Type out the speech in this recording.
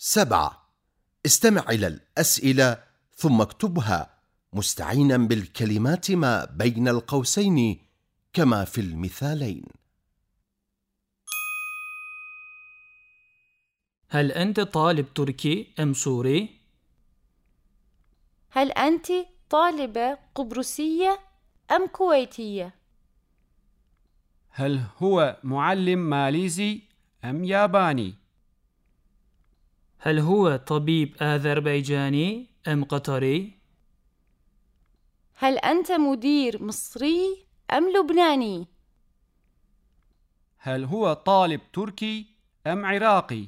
سبعة استمع إلى الأسئلة ثم اكتبها مستعينا بالكلمات ما بين القوسين كما في المثالين هل أنت طالب تركي أم سوري؟ هل أنت طالبة قبرصية أم كويتية؟ هل هو معلم ماليزي أم ياباني؟ هل هو طبيب آذربيجاني أم قطري؟ هل أنت مدير مصري أم لبناني؟ هل هو طالب تركي أم عراقي؟